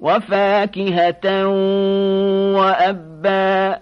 وفاكهة وأبا